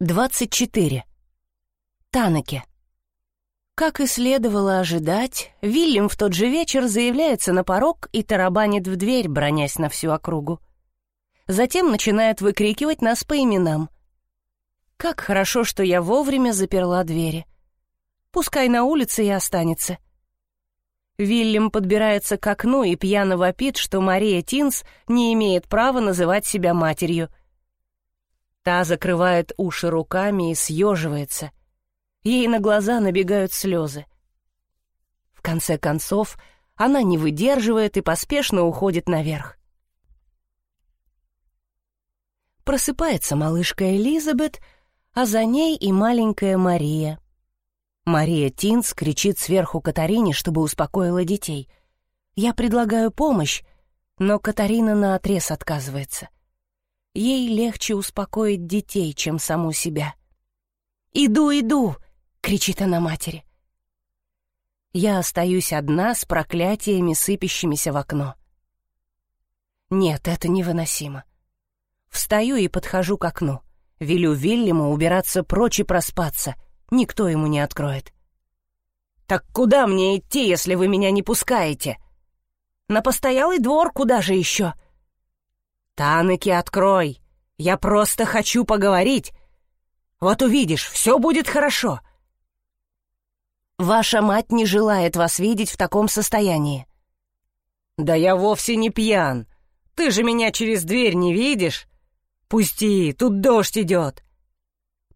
24. Танеке. Как и следовало ожидать, Вильям в тот же вечер заявляется на порог и тарабанит в дверь, бронясь на всю округу. Затем начинает выкрикивать нас по именам. Как хорошо, что я вовремя заперла двери. Пускай на улице и останется. Вильям подбирается к окну и пьяно вопит, что Мария Тинс не имеет права называть себя матерью — Та закрывает уши руками и съеживается. Ей на глаза набегают слезы. В конце концов, она не выдерживает и поспешно уходит наверх. Просыпается малышка Элизабет, а за ней и маленькая Мария. Мария Тинс кричит сверху Катарине, чтобы успокоила детей. Я предлагаю помощь, но Катарина наотрез отказывается. Ей легче успокоить детей, чем саму себя. «Иду, иду!» — кричит она матери. Я остаюсь одна с проклятиями, сыпящимися в окно. Нет, это невыносимо. Встаю и подхожу к окну. Велю Вильяму убираться прочь и проспаться. Никто ему не откроет. «Так куда мне идти, если вы меня не пускаете?» «На постоялый двор куда же еще?» «Таныки, открой! Я просто хочу поговорить! Вот увидишь, все будет хорошо!» «Ваша мать не желает вас видеть в таком состоянии». «Да я вовсе не пьян! Ты же меня через дверь не видишь? Пусти, тут дождь идет!»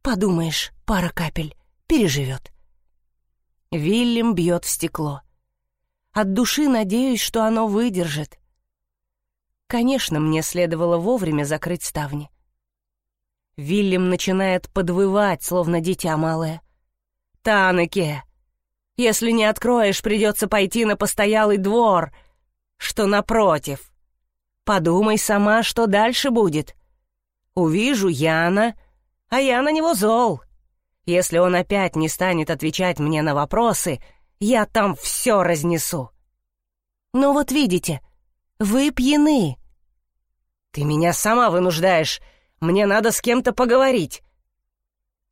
«Подумаешь, пара капель, переживет». Вильям бьет в стекло. От души надеюсь, что оно выдержит. Конечно, мне следовало вовремя закрыть ставни. Вильям начинает подвывать, словно дитя малое. «Танеке, если не откроешь, придется пойти на постоялый двор, что напротив. Подумай сама, что дальше будет. Увижу Яна, а я на него зол. Если он опять не станет отвечать мне на вопросы, я там все разнесу. Но вот видите, вы пьяны. «Ты меня сама вынуждаешь. Мне надо с кем-то поговорить».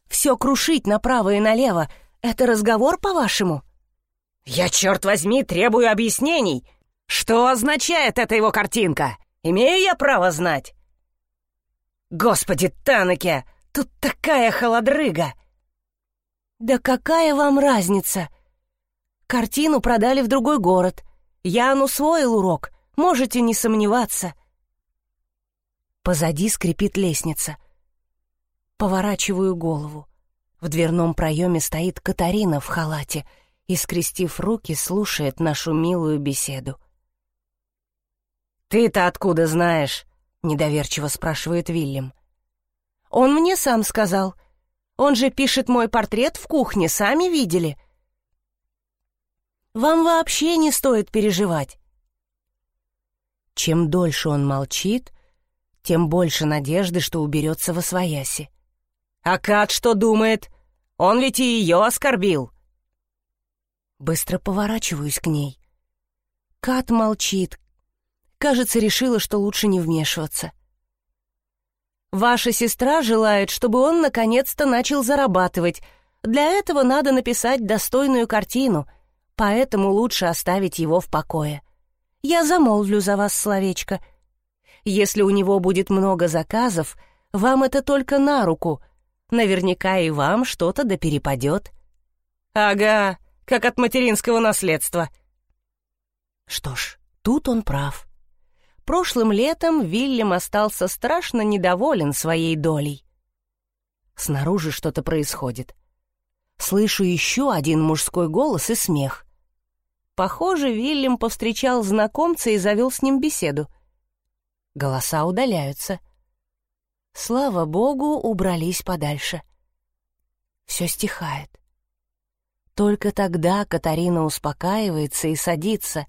«Все крушить направо и налево — это разговор, по-вашему?» «Я, черт возьми, требую объяснений. Что означает эта его картинка? Имею я право знать?» «Господи, Танеке, тут такая холодрыга!» «Да какая вам разница? Картину продали в другой город. Ян усвоил урок, можете не сомневаться. Позади скрипит лестница. Поворачиваю голову. В дверном проеме стоит Катарина в халате и, скрестив руки, слушает нашу милую беседу. «Ты-то откуда знаешь?» — недоверчиво спрашивает Вильям. «Он мне сам сказал. Он же пишет мой портрет в кухне, сами видели?» «Вам вообще не стоит переживать». Чем дольше он молчит, тем больше надежды, что уберется во свояси. «А Кат что думает? Он ведь и ее оскорбил!» Быстро поворачиваюсь к ней. Кат молчит. Кажется, решила, что лучше не вмешиваться. «Ваша сестра желает, чтобы он наконец-то начал зарабатывать. Для этого надо написать достойную картину, поэтому лучше оставить его в покое. Я замолвлю за вас словечко — если у него будет много заказов, вам это только на руку. Наверняка и вам что-то да. Ага, как от материнского наследства. Что ж, тут он прав. Прошлым летом Вильям остался страшно недоволен своей долей. Снаружи что-то происходит. Слышу еще один мужской голос и смех. Похоже, Вильям повстречал знакомца и завел с ним беседу — Голоса удаляются. Слава богу, убрались подальше. Все стихает. Только тогда Катарина успокаивается и садится,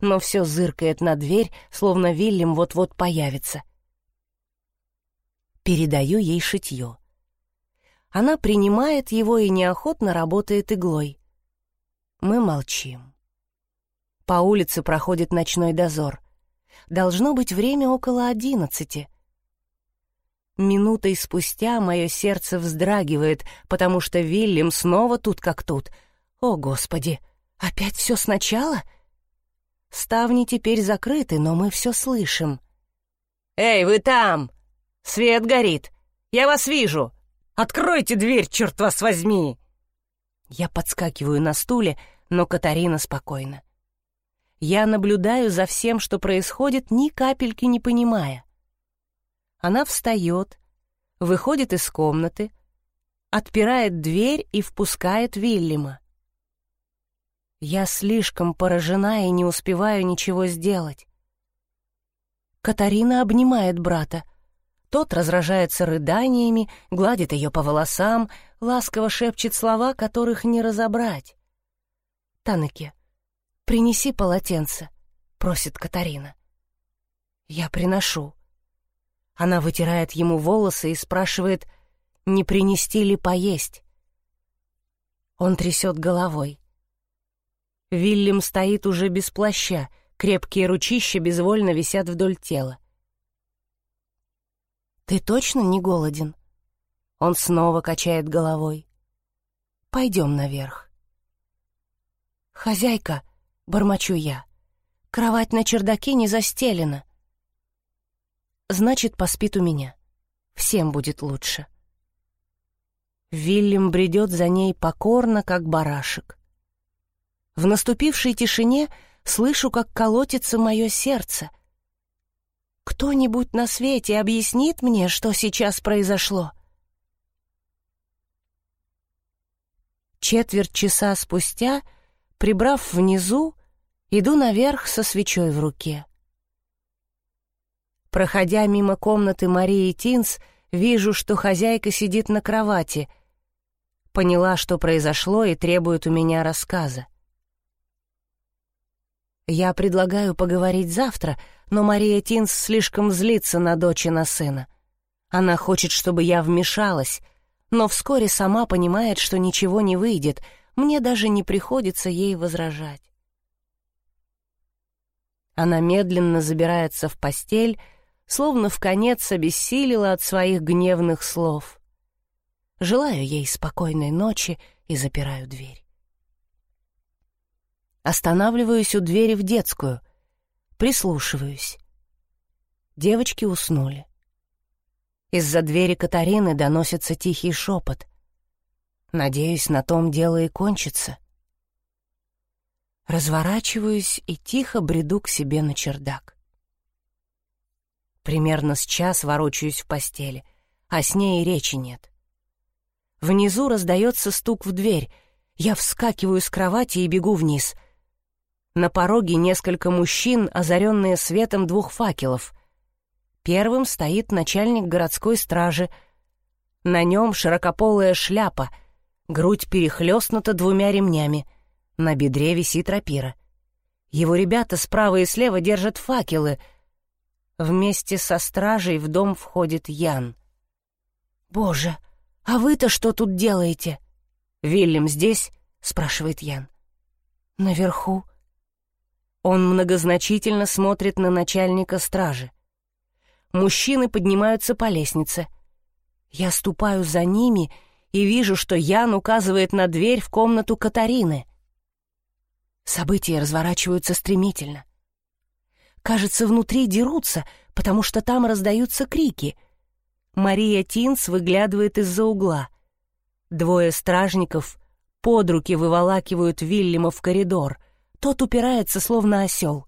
но все зыркает на дверь, словно Вильям вот-вот появится. Передаю ей шитье. Она принимает его и неохотно работает иглой. Мы молчим. По улице проходит ночной дозор. Должно быть время около одиннадцати. Минутой спустя мое сердце вздрагивает, потому что Вильям снова тут как тут. О, Господи, опять все сначала? Ставни теперь закрыты, но мы все слышим. «Эй, вы там! Свет горит! Я вас вижу! Откройте дверь, черт вас возьми!» Я подскакиваю на стуле, но Катарина спокойна. Я наблюдаю за всем, что происходит, ни капельки не понимая. Она встает, выходит из комнаты, отпирает дверь и впускает Вильяма. Я слишком поражена и не успеваю ничего сделать. Катарина обнимает брата. Тот разражается рыданиями, гладит ее по волосам, ласково шепчет слова, которых не разобрать. «Танеке, принеси полотенце», — просит Катарина. Я приношу. Она вытирает ему волосы и спрашивает, не принести ли поесть. Он трясет головой. Вильям стоит уже без плаща, крепкие ручища безвольно висят вдоль тела. «Ты точно не голоден?» Он снова качает головой. «Пойдем наверх». «Хозяйка», — бормочу я, — «кровать на чердаке не застелена». «Значит, поспит у меня. Всем будет лучше». Вильям бредет за ней покорно, как барашек. В наступившей тишине слышу, как колотится мое сердце. Кто-нибудь на свете объяснит мне, что сейчас произошло? Четверть часа спустя, прибрав внизу, иду наверх со свечой в руке. Проходя мимо комнаты Марии Тинс, вижу, что хозяйка сидит на кровати. Поняла, что произошло, и требует у меня рассказа. Я предлагаю поговорить завтра, но Мария Тинс слишком злится на дочь и на сына. Она хочет, чтобы я вмешалась, но вскоре сама понимает, что ничего не выйдет, мне даже не приходится ей возражать. Она медленно забирается в постель, словно в конец обессилила от своих гневных слов. Желаю ей спокойной ночи и запираю дверь. Останавливаюсь у двери в детскую. Прислушиваюсь. Девочки уснули. Из-за двери Катарины доносится тихий шепот. Надеюсь, на том дело и кончится. Разворачиваюсь и тихо бреду к себе на чердак. Примерно с час ворочаюсь в постели, а с ней и речи нет. Внизу раздается стук в дверь. Я вскакиваю с кровати и бегу вниз. На пороге несколько мужчин, озаренные светом двух факелов. Первым стоит начальник городской стражи. На нем широкополая шляпа, грудь перехлестнута двумя ремнями. На бедре висит рапира. Его ребята справа и слева держат факелы. Вместе со стражей в дом входит Ян. «Боже, а вы-то что тут делаете?» «Вильям здесь?» — спрашивает Ян. «Наверху», он многозначительно смотрит на начальника стражи. Мужчины поднимаются по лестнице. Я ступаю за ними и вижу, что Ян указывает на дверь в комнату Катарины. События разворачиваются стремительно. Кажется, внутри дерутся, потому что там раздаются крики. Мария Тинс выглядывает из-за угла. Двое стражников под руки выволакивают Вильяма в коридор — тот упирается, словно осел.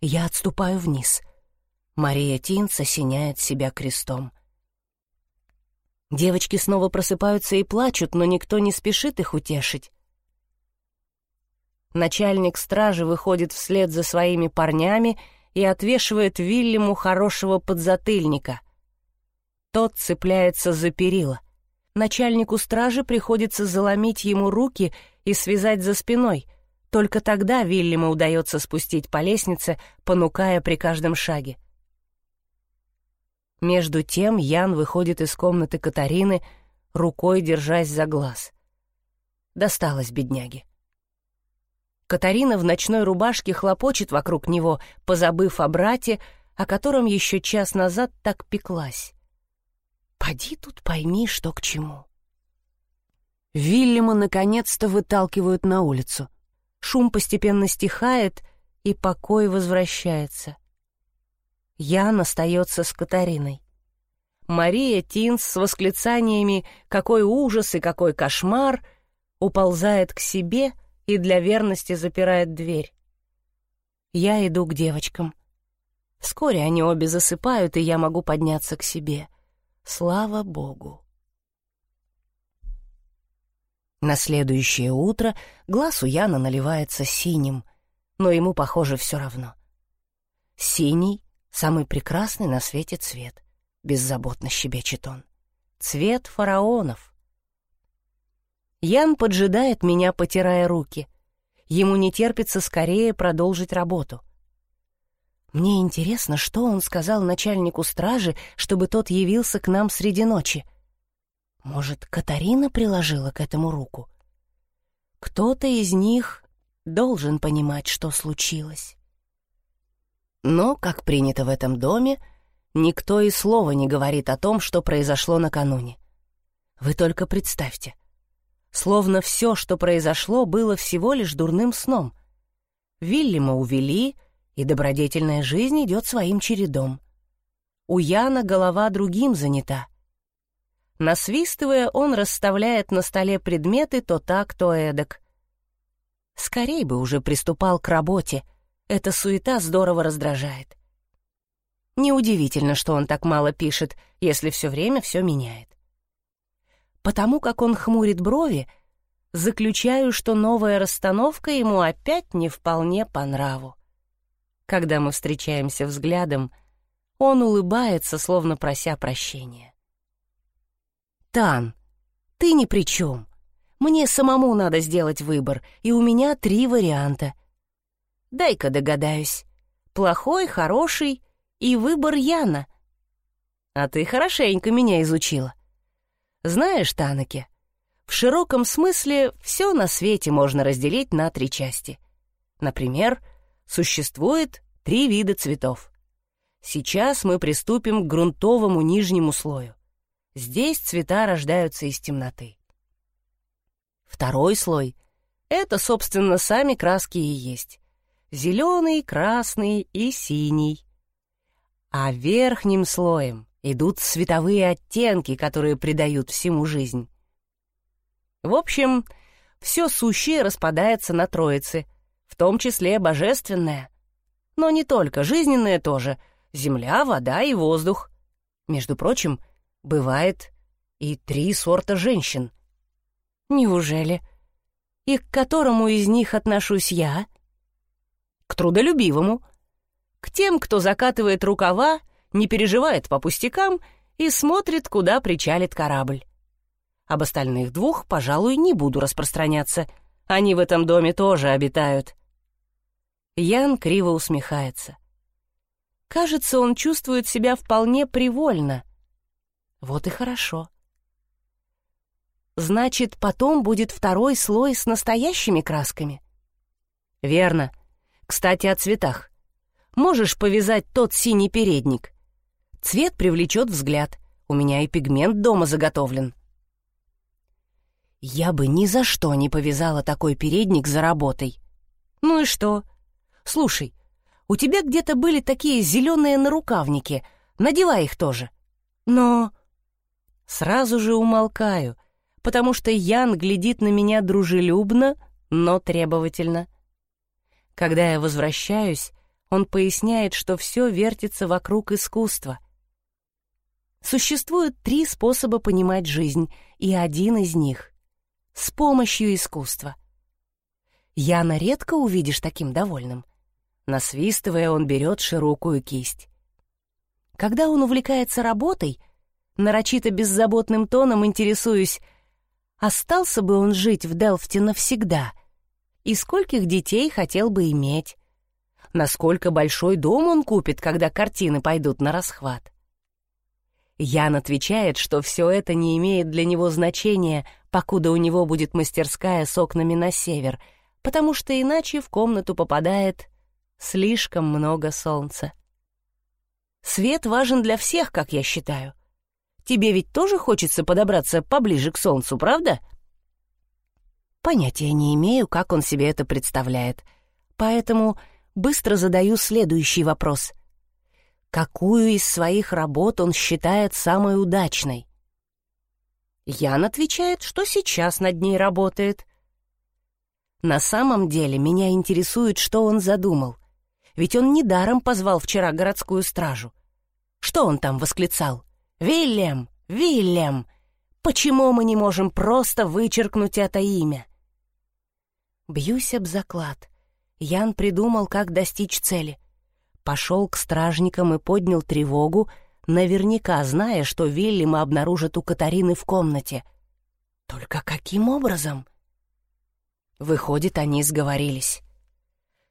Я отступаю вниз. Мария Тинц осеняет себя крестом. Девочки снова просыпаются и плачут, но никто не спешит их утешить. Начальник стражи выходит вслед за своими парнями и отвешивает Вильяму хорошего подзатыльника. Тот цепляется за перила. Начальнику стражи приходится заломить ему руки и связать за спиной — только тогда Вильяму удается спустить по лестнице, понукая при каждом шаге. Между тем Ян выходит из комнаты Катарины, рукой держась за глаз. Досталось бедняге. Катарина в ночной рубашке хлопочет вокруг него, позабыв о брате, о котором еще час назад так пеклась. Поди тут пойми, что к чему. Вильяма наконец-то выталкивают на улицу. Шум постепенно стихает, и покой возвращается. Ян остается с Катариной. Мария Тинс с восклицаниями «Какой ужас и какой кошмар!» уползает к себе и для верности запирает дверь. Я иду к девочкам. Вскоре они обе засыпают, и я могу подняться к себе. Слава Богу! На следующее утро глаз у Яна наливается синим, но ему, похоже, все равно. Синий — самый прекрасный на свете цвет, беззаботно щебечет он. Цвет фараонов. Ян поджидает меня, потирая руки. Ему не терпится скорее продолжить работу. Мне интересно, что он сказал начальнику стражи, чтобы тот явился к нам среди ночи — может, Катарина приложила к этому руку? Кто-то из них должен понимать, что случилось. Но, как принято в этом доме, никто и слова не говорит о том, что произошло накануне. Вы только представьте. Словно все, что произошло, было всего лишь дурным сном. Вильяма увели, и добродетельная жизнь идет своим чередом. У Яна голова другим занята — Насвистывая, он расставляет на столе предметы то так, то эдак. Скорей бы уже приступал к работе. Эта суета здорово раздражает. Неудивительно, что он так мало пишет, если все время все меняет. Потому как он хмурит брови, заключаю, что новая расстановка ему опять не вполне по нраву. Когда мы встречаемся взглядом, он улыбается, словно прося прощения. Тан, ты ни при чем. Мне самому надо сделать выбор, и у меня три варианта. Дай-ка догадаюсь. Плохой, хороший и выбор Яна. А ты хорошенько меня изучила. Знаешь, Танаке, в широком смысле все на свете можно разделить на три части. Например, существует три вида цветов. Сейчас мы приступим к грунтовому нижнему слою. Здесь цвета рождаются из темноты. Второй слой — это, собственно, сами краски и есть. Зеленый, красный и синий. А верхним слоем идут световые оттенки, которые придают всему жизнь. В общем, все сущее распадается на троицы, в том числе божественное. Но не только, жизненное тоже. Земля, вода и воздух. Между прочим, Бывает и три сорта женщин. Неужели? И к которому из них отношусь я? К трудолюбивому. К тем, кто закатывает рукава, не переживает по пустякам и смотрит, куда причалит корабль. Об остальных двух, пожалуй, не буду распространяться. Они в этом доме тоже обитают. Ян криво усмехается. Кажется, он чувствует себя вполне привольно, вот и хорошо. Значит, потом будет второй слой с настоящими красками? Верно. Кстати, о цветах. Можешь повязать тот синий передник. Цвет привлечет взгляд. У меня и пигмент дома заготовлен. Я бы ни за что не повязала такой передник за работой. Ну и что? Слушай, у тебя где-то были такие зеленые нарукавники. Надевай их тоже. Но Сразу же умолкаю, потому что Ян глядит на меня дружелюбно, но требовательно. Когда я возвращаюсь, он поясняет, что все вертится вокруг искусства. Существует три способа понимать жизнь, и один из них — с помощью искусства. Яна редко увидишь таким довольным. Насвистывая, он берет широкую кисть. Когда он увлекается работой, нарочито беззаботным тоном интересуюсь, остался бы он жить в Делфте навсегда, и скольких детей хотел бы иметь, насколько большой дом он купит, когда картины пойдут на расхват. Ян отвечает, что все это не имеет для него значения, покуда у него будет мастерская с окнами на север, потому что иначе в комнату попадает слишком много солнца. Свет важен для всех, как я считаю. Тебе ведь тоже хочется подобраться поближе к солнцу, правда? Понятия не имею, как он себе это представляет. Поэтому быстро задаю следующий вопрос. Какую из своих работ он считает самой удачной? Ян отвечает, что сейчас над ней работает. На самом деле меня интересует, что он задумал. Ведь он недаром позвал вчера городскую стражу. Что он там восклицал? «Вильям! Вильям! Почему мы не можем просто вычеркнуть это имя?» Бьюсь об заклад. Ян придумал, как достичь цели. Пошел к стражникам и поднял тревогу, наверняка зная, что Вильяма обнаружат у Катарины в комнате. Только каким образом? Выходит, они сговорились.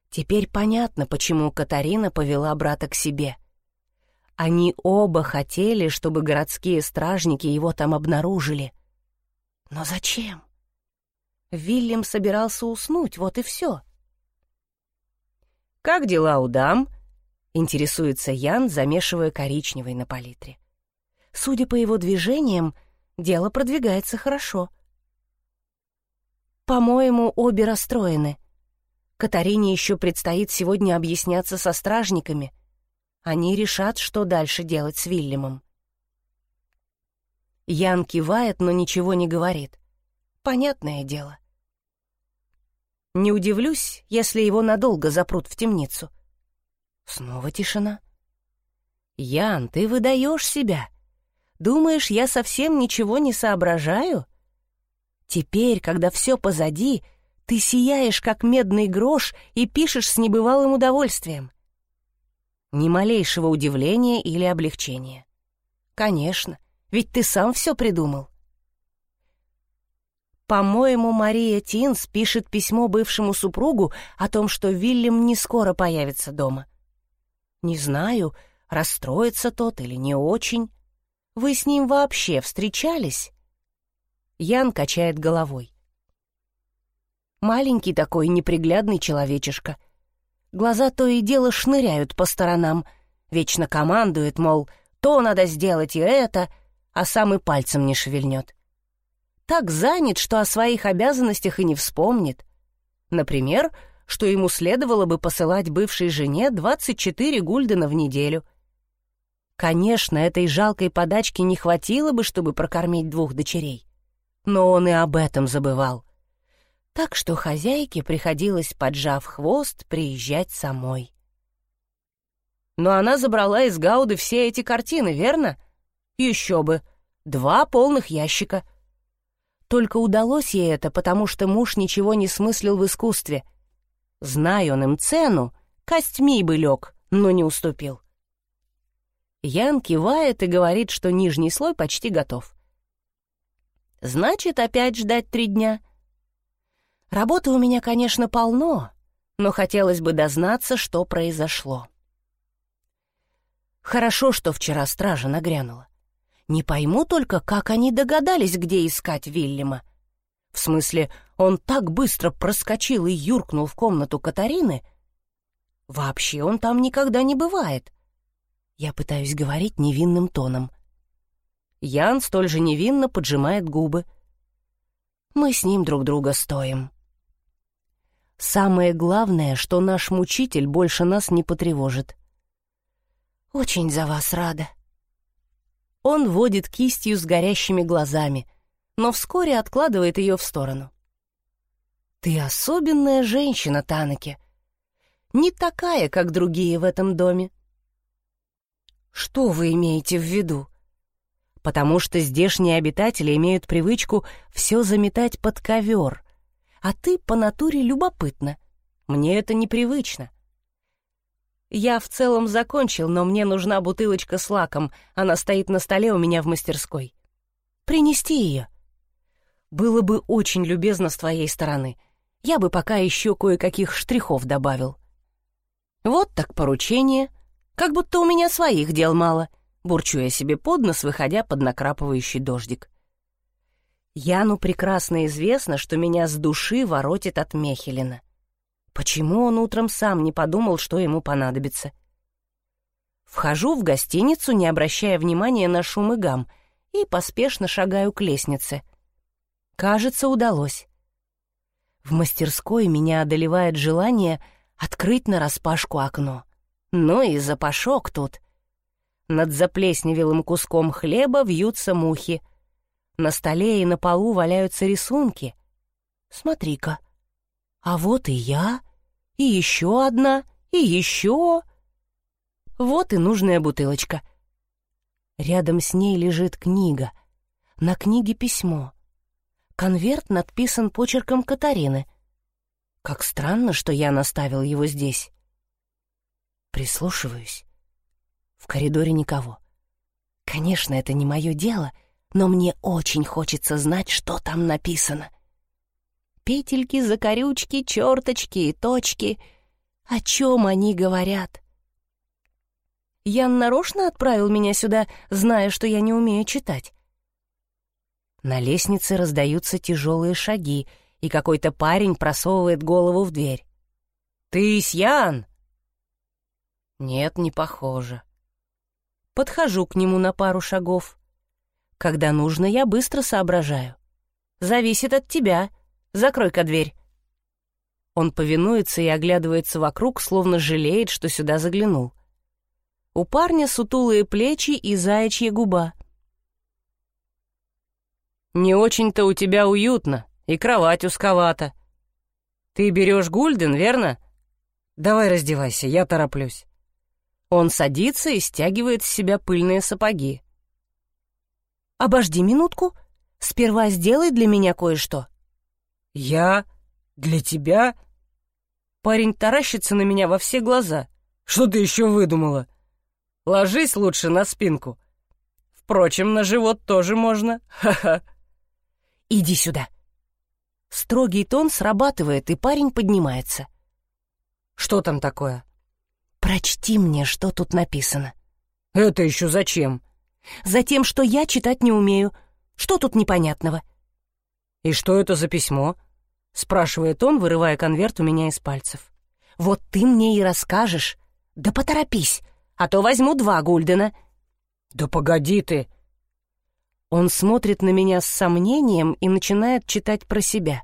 Теперь понятно, почему Катарина повела брата к себе — они оба хотели, чтобы городские стражники его там обнаружили. Но зачем? Вильям собирался уснуть, вот и все. «Как дела у дам?» — интересуется Ян, замешивая коричневый на палитре. Судя по его движениям, дело продвигается хорошо. По-моему, обе расстроены. Катарине еще предстоит сегодня объясняться со стражниками — они решат, что дальше делать с Вильямом. Ян кивает, но ничего не говорит. Понятное дело. Не удивлюсь, если его надолго запрут в темницу. Снова тишина. «Ян, ты выдаешь себя. Думаешь, я совсем ничего не соображаю? Теперь, когда все позади, ты сияешь, как медный грош, и пишешь с небывалым удовольствием. Ни малейшего удивления или облегчения. Конечно, ведь ты сам все придумал. По-моему, Мария Тинс пишет письмо бывшему супругу о том, что Вильям не скоро появится дома. Не знаю, расстроится тот или не очень. Вы с ним вообще встречались? Ян качает головой. Маленький такой неприглядный человечишка — Глаза то и дело шныряют по сторонам. Вечно командует, мол, то надо сделать и это, а сам и пальцем не шевельнет. Так занят, что о своих обязанностях и не вспомнит. Например, что ему следовало бы посылать бывшей жене 24 гульдена в неделю. Конечно, этой жалкой подачки не хватило бы, чтобы прокормить двух дочерей. Но он и об этом забывал так что хозяйке приходилось, поджав хвост, приезжать самой. Но она забрала из Гауды все эти картины, верно? Еще бы. Два полных ящика. Только удалось ей это, потому что муж ничего не смыслил в искусстве. Зная он им цену, костьми бы лег, но не уступил. Ян кивает и говорит, что нижний слой почти готов. Значит, опять ждать три дня — Работы у меня, конечно, полно, но хотелось бы дознаться, что произошло. Хорошо, что вчера стража нагрянула. Не пойму только, как они догадались, где искать Вильяма. В смысле, он так быстро проскочил и юркнул в комнату Катарины. Вообще он там никогда не бывает. Я пытаюсь говорить невинным тоном. Ян столь же невинно поджимает губы. Мы с ним друг друга стоим. Самое главное, что наш мучитель больше нас не потревожит. Очень за вас рада. Он водит кистью с горящими глазами, но вскоре откладывает ее в сторону. Ты особенная женщина, Танаке. Не такая, как другие в этом доме. Что вы имеете в виду? Потому что здешние обитатели имеют привычку все заметать под ковер — а ты по натуре любопытна. Мне это непривычно. Я в целом закончил, но мне нужна бутылочка с лаком. Она стоит на столе у меня в мастерской. Принести ее. Было бы очень любезно с твоей стороны. Я бы пока еще кое-каких штрихов добавил. Вот так поручение. Как будто у меня своих дел мало. Бурчу я себе под нос, выходя под накрапывающий дождик. Яну прекрасно известно, что меня с души воротит от Мехелина. Почему он утром сам не подумал, что ему понадобится? Вхожу в гостиницу, не обращая внимания на шум и гам, и поспешно шагаю к лестнице. Кажется, удалось. В мастерской меня одолевает желание открыть нараспашку окно. Ну и запашок тут. Над заплесневелым куском хлеба вьются мухи. На столе и на полу валяются рисунки. Смотри-ка. А вот и я, и еще одна, и еще. Вот и нужная бутылочка. Рядом с ней лежит книга. На книге письмо. Конверт надписан почерком Катарины. Как странно, что я наставил его здесь. Прислушиваюсь. В коридоре никого. Конечно, это не мое дело, но мне очень хочется знать, что там написано. Петельки, закорючки, черточки и точки. О чем они говорят? Ян нарочно отправил меня сюда, зная, что я не умею читать. На лестнице раздаются тяжелые шаги, и какой-то парень просовывает голову в дверь. «Ты Ян?» Нет, не похоже. Подхожу к нему на пару шагов. Когда нужно, я быстро соображаю. Зависит от тебя. Закрой-ка дверь. Он повинуется и оглядывается вокруг, словно жалеет, что сюда заглянул. У парня сутулые плечи и заячья губа. «Не очень-то у тебя уютно, и кровать узковата. Ты берешь гульден, верно? Давай раздевайся, я тороплюсь». Он садится и стягивает с себя пыльные сапоги. «Обожди минутку. Сперва сделай для меня кое-что». «Я? Для тебя?» Парень таращится на меня во все глаза. «Что ты еще выдумала?» Ложись лучше на спинку. Впрочем, на живот тоже можно. Ха-ха. Иди сюда. Строгий тон срабатывает, и парень поднимается. Что там такое? Прочти мне, что тут написано. Это еще зачем? Затем, что я читать не умею. Что тут непонятного? И что это за письмо? Спрашивает он, вырывая конверт у меня из пальцев. Вот ты мне и расскажешь. Да поторопись а то возьму два гульдена». «Да погоди ты!» Он смотрит на меня с сомнением и начинает читать про себя.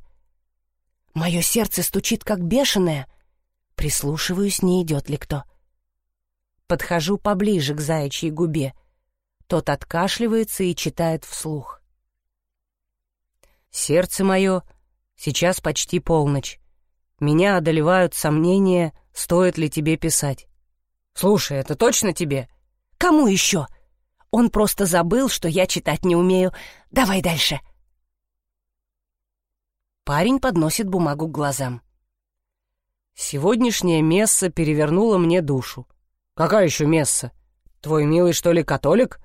Мое сердце стучит, как бешеное. Прислушиваюсь, не идет ли кто. Подхожу поближе к заячьей губе. Тот откашливается и читает вслух. «Сердце мое, сейчас почти полночь. Меня одолевают сомнения, стоит ли тебе писать. «Слушай, это точно тебе?» «Кому еще? Он просто забыл, что я читать не умею. Давай дальше». Парень подносит бумагу к глазам. «Сегодняшняя месса перевернула мне душу». «Какая еще месса? Твой милый, что ли, католик?»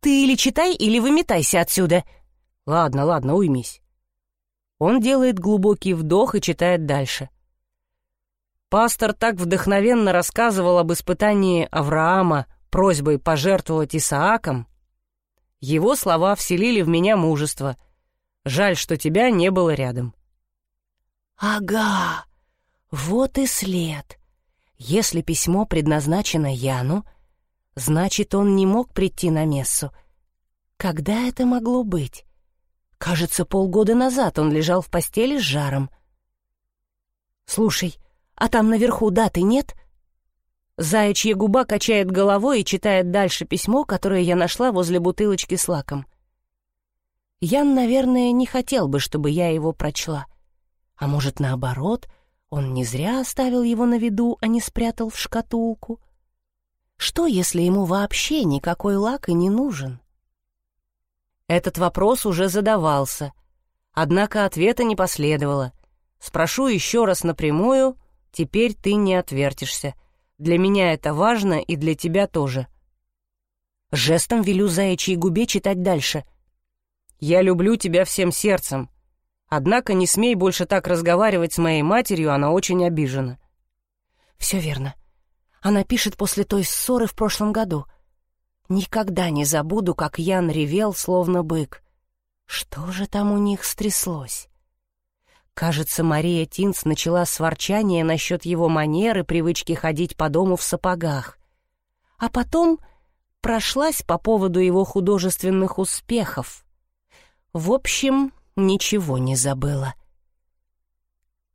«Ты или читай, или выметайся отсюда». «Ладно, ладно, уймись». Он делает глубокий вдох и читает дальше. Пастор так вдохновенно рассказывал об испытании Авраама просьбой пожертвовать Исааком. Его слова вселили в меня мужество. Жаль, что тебя не было рядом. «Ага, вот и след. Если письмо предназначено Яну, значит, он не мог прийти на мессу. Когда это могло быть? Кажется, полгода назад он лежал в постели с жаром. «Слушай, — а там наверху даты нет?» Заячья губа качает головой и читает дальше письмо, которое я нашла возле бутылочки с лаком. Ян, наверное, не хотел бы, чтобы я его прочла. А может, наоборот, он не зря оставил его на виду, а не спрятал в шкатулку. Что, если ему вообще никакой лак и не нужен? Этот вопрос уже задавался, однако ответа не последовало. Спрошу еще раз напрямую — Теперь ты не отвертишься. Для меня это важно и для тебя тоже. Жестом велю заячьей губе читать дальше. Я люблю тебя всем сердцем. Однако не смей больше так разговаривать с моей матерью, она очень обижена. Все верно. Она пишет после той ссоры в прошлом году. Никогда не забуду, как Ян ревел, словно бык. Что же там у них стряслось? Кажется, Мария Тинц начала с ворчания насчет его манеры, привычки ходить по дому в сапогах. А потом прошлась по поводу его художественных успехов. В общем, ничего не забыла.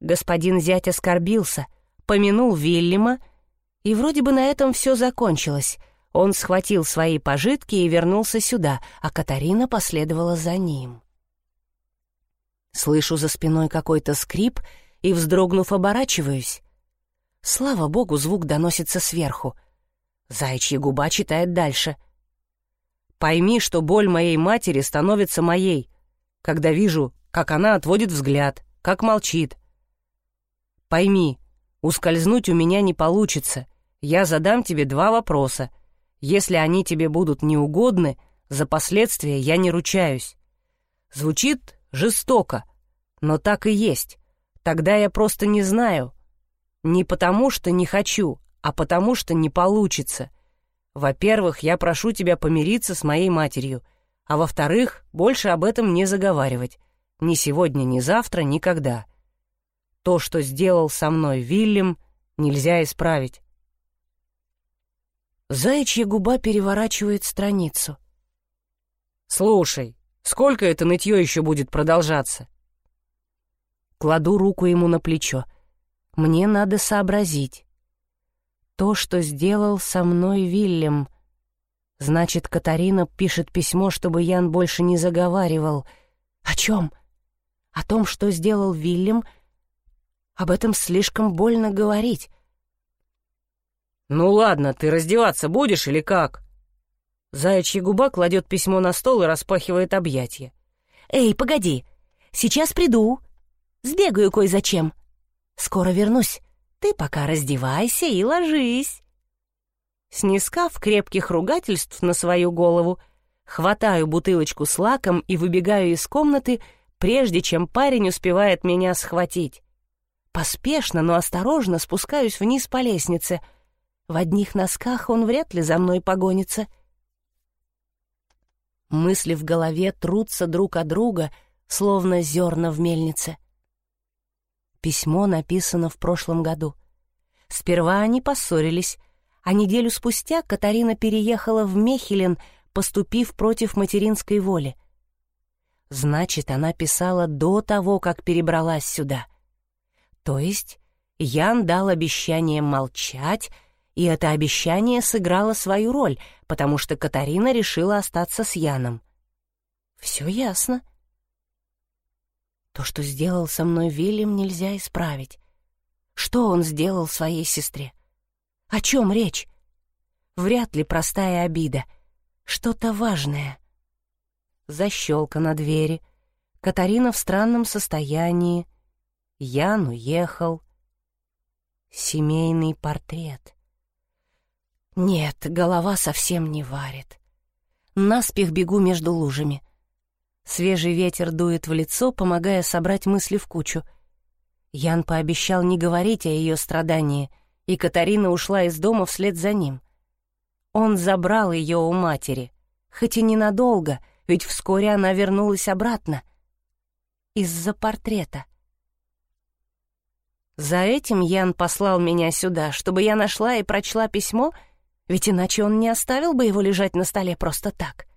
Господин зять оскорбился, помянул Вильяма, и вроде бы на этом все закончилось. Он схватил свои пожитки и вернулся сюда, а Катарина последовала за ним. Слышу за спиной какой-то скрип и, вздрогнув, оборачиваюсь. Слава богу, звук доносится сверху. Заячья губа читает дальше. «Пойми, что боль моей матери становится моей, когда вижу, как она отводит взгляд, как молчит. Пойми, ускользнуть у меня не получится. Я задам тебе два вопроса. Если они тебе будут неугодны, за последствия я не ручаюсь. Звучит жестоко, но так и есть. Тогда я просто не знаю, не потому, что не хочу, а потому, что не получится. Во-первых, я прошу тебя помириться с моей матерью, а во-вторых, больше об этом не заговаривать. Ни сегодня, ни завтра, никогда. То, что сделал со мной Вильям, нельзя исправить. Заячья губа переворачивает страницу. «Слушай, сколько это нытье еще будет продолжаться?» Кладу руку ему на плечо. Мне надо сообразить. То, что сделал со мной Вильям. Значит, Катарина пишет письмо, чтобы Ян больше не заговаривал. О чем? О том, что сделал Вильям? Об этом слишком больно говорить. «Ну ладно, ты раздеваться будешь или как?» Заячья губа кладет письмо на стол и распахивает объятия. «Эй, погоди! Сейчас приду! Сбегаю кое-зачем!» Скоро вернусь. Ты пока раздевайся и ложись. Снискав крепких ругательств на свою голову, хватаю бутылочку с лаком и выбегаю из комнаты, прежде чем парень успевает меня схватить. Поспешно, но осторожно спускаюсь вниз по лестнице. В одних носках он вряд ли за мной погонится. Мысли в голове трутся друг от друга, словно зерна в мельнице. Письмо написано в прошлом году. Сперва они поссорились, а неделю спустя Катарина переехала в Мехелен, поступив против материнской воли. Значит, она писала до того, как перебралась сюда. То есть Ян дал обещание молчать, и это обещание сыграло свою роль, потому что Катарина решила остаться с Яном. Все ясно. — то, что сделал со мной Вильям, нельзя исправить. Что он сделал своей сестре? О чем речь? Вряд ли простая обида. Что-то важное. Защелка на двери. Катарина в странном состоянии. Ян уехал. Семейный портрет. Нет, голова совсем не варит. Наспех бегу между лужами. Свежий ветер дует в лицо, помогая собрать мысли в кучу. Ян пообещал не говорить о ее страдании, и Катарина ушла из дома вслед за ним. Он забрал ее у матери, хоть и ненадолго, ведь вскоре она вернулась обратно. Из-за портрета. За этим Ян послал меня сюда, чтобы я нашла и прочла письмо, ведь иначе он не оставил бы его лежать на столе просто так. —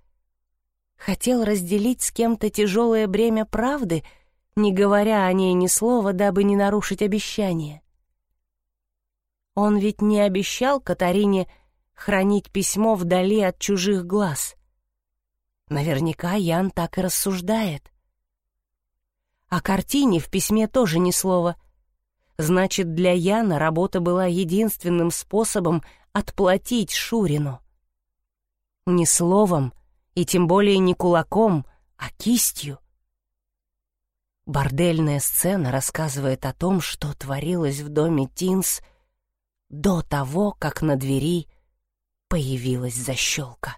хотел разделить с кем-то тяжелое бремя правды, не говоря о ней ни слова, дабы не нарушить обещание. Он ведь не обещал Катарине хранить письмо вдали от чужих глаз. Наверняка Ян так и рассуждает. О картине в письме тоже ни слова. Значит, для Яна работа была единственным способом отплатить Шурину. Ни словом, и тем более не кулаком, а кистью. Бордельная сцена рассказывает о том, что творилось в доме Тинс до того, как на двери появилась защелка.